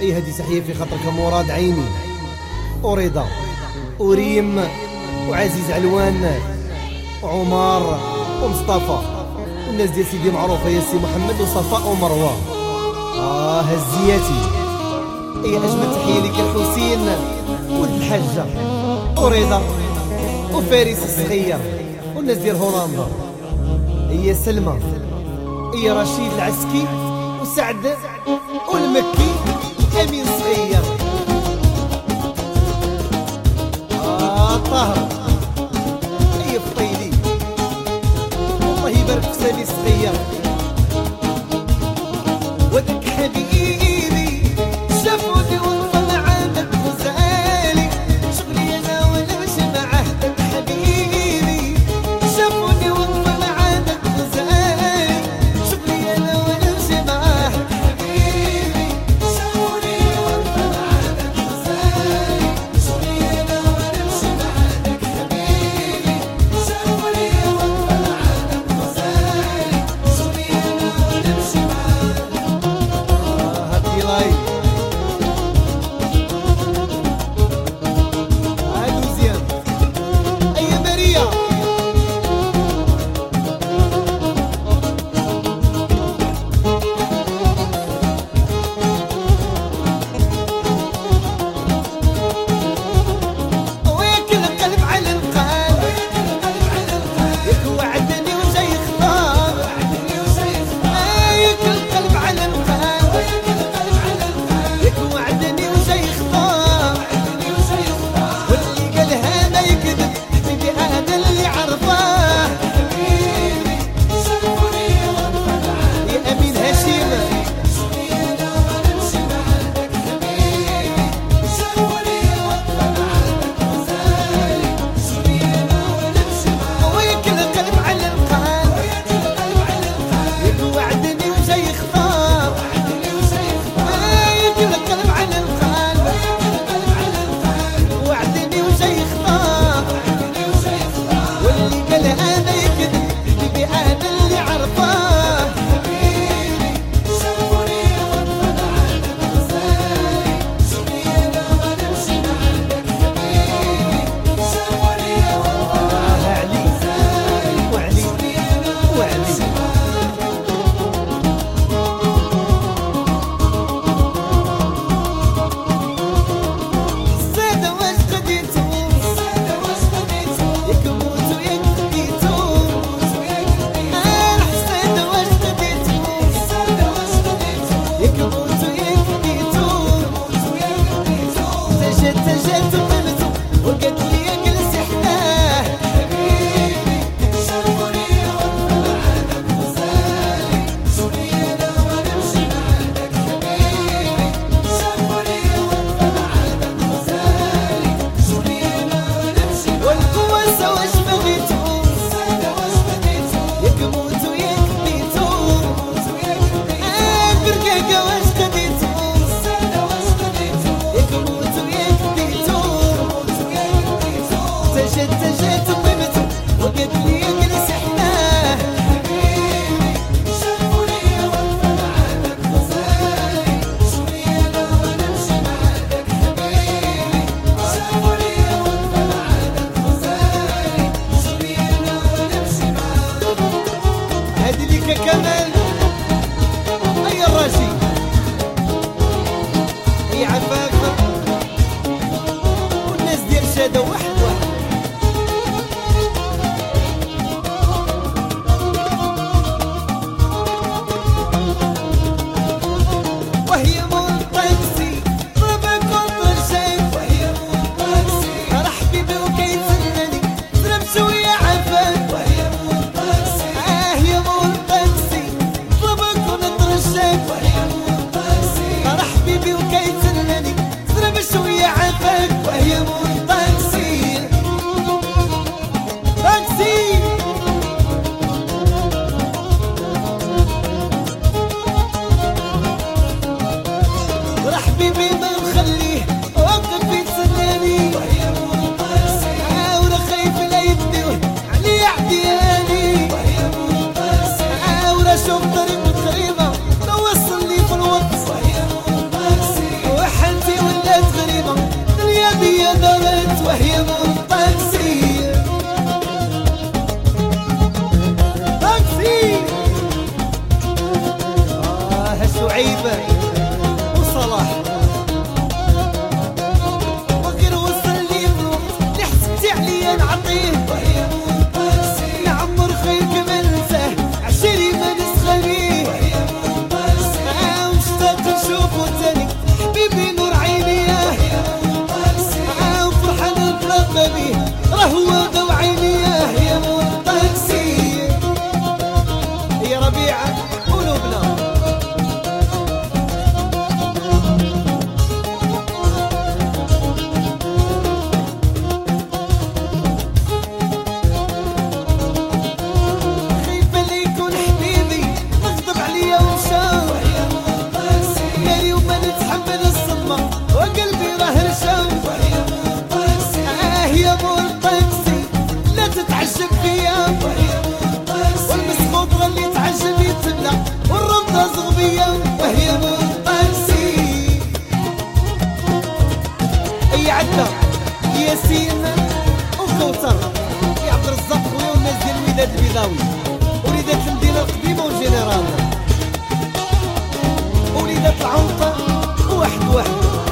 أي هدي تحية في خاطرك مراد عيني. ورضا وريم وعزيز علوان وعمر ومصطفى. والناس ديال سيدي معروفة يا سي محمد وصفاء ومروة. آه هزياتي. أي أجمل تحية لك الحسين ولد الحاجة. ورضا وفارس الصغير. والناس ديال هولندا. هي سلمى. هي رشيد العسكي. وسعد والمكي أمين صغير. آه طهر هي فطيلي. الله يبارك في سامي صغير. ودك حبيبي be. شبي تبلع والرمضة زغبية وهي مطرسي أي عدة يا سينا وكوثر يا عبد الرزاق خويا والناس ديال الوداد البيضاوي وليدات المدينة القديمة والجنرال. وليدات العنطة واحد واحد.